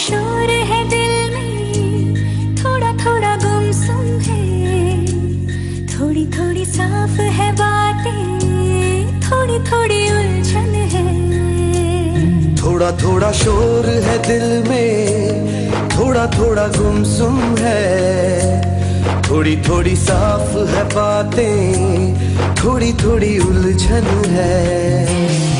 शोर है दिल में थोड़ा थोड़ा गुमसुम है। थोड़ी थोड़ी साफ़ है बातें थोड़ी थोड़ी उलझन है। थोड़ा थोड़ा शोर है दिल में थोड़ा थोड़ा गुमसुम है। थोड़ी थोड़ी साफ़ है बातें थोड़ी थोड़ी उलझन है।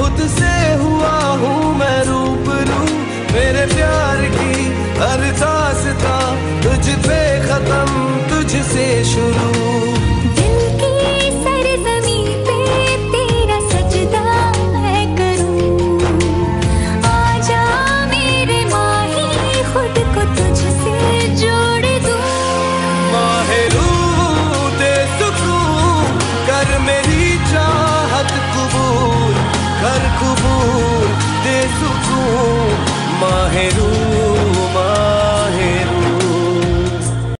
खुद से हुआ हूँ मैं रूबरू। मेरे प्यार की हर दासता तुझ पे खत्म, तुझसे शुरू। kubur de sukun mahe